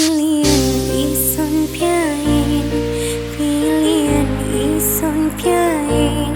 Pilihan ison piain Pilihan ison piain